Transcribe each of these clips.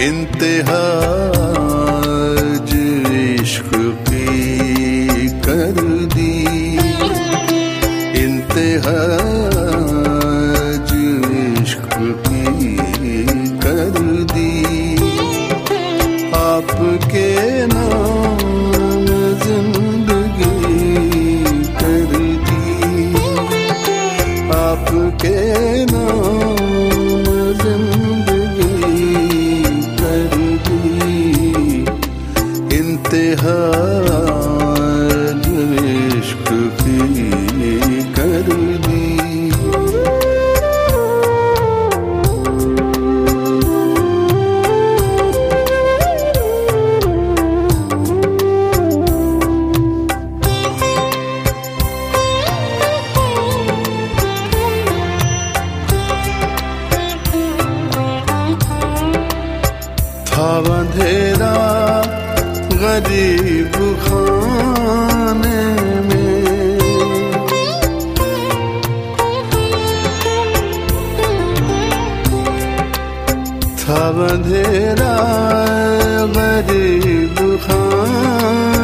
इंतहाज इश्क की कर दी। इंतहाज इश्क की कर दी। आपके नाम भाव गरीब खाने में। था अंधेरा गरीब खाने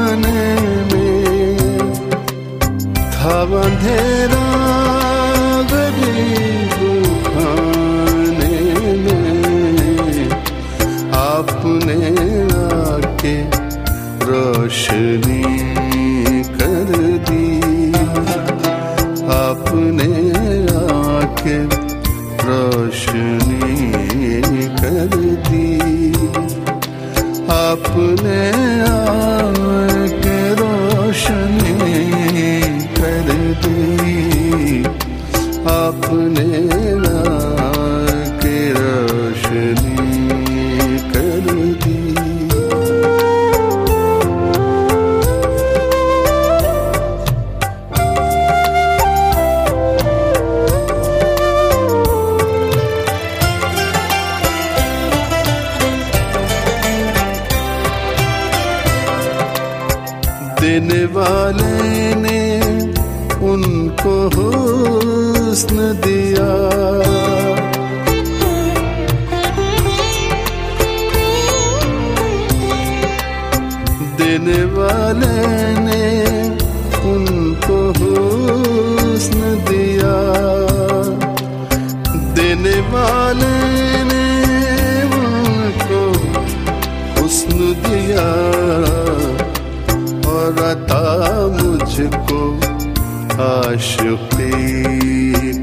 अपने आके रोशनी कर दी। अपने आके रोशनी कर दी। अपने आ देने वाले ने उनको हुस्न दिया। देने वाले ने उनको हुस्न दिया। देने वाले ने उनको हुस्न दिया। रता मुझको आशुकी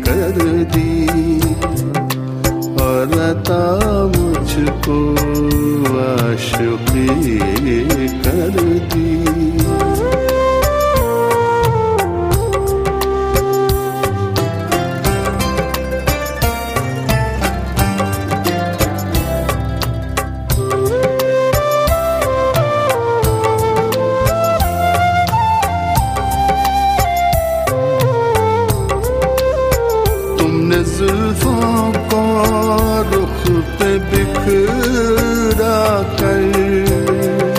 कर दी। और रता मुझको आशुकी पे बिखरा कर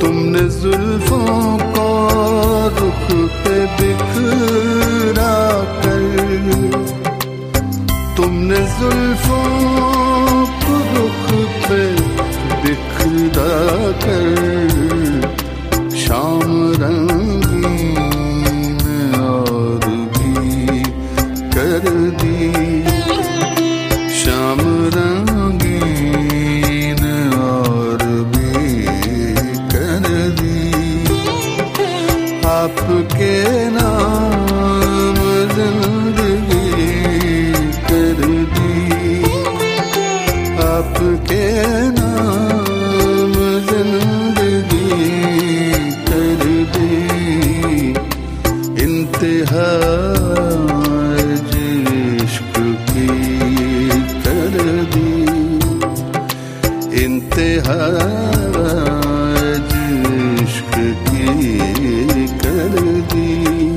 तुमने जुल्फों को रुख पे बिखरा कर तुमने जुल्फों को रुख पे बिखरा कर शाम रंग आज की कर दी। इंतहा इश्क की कर दी।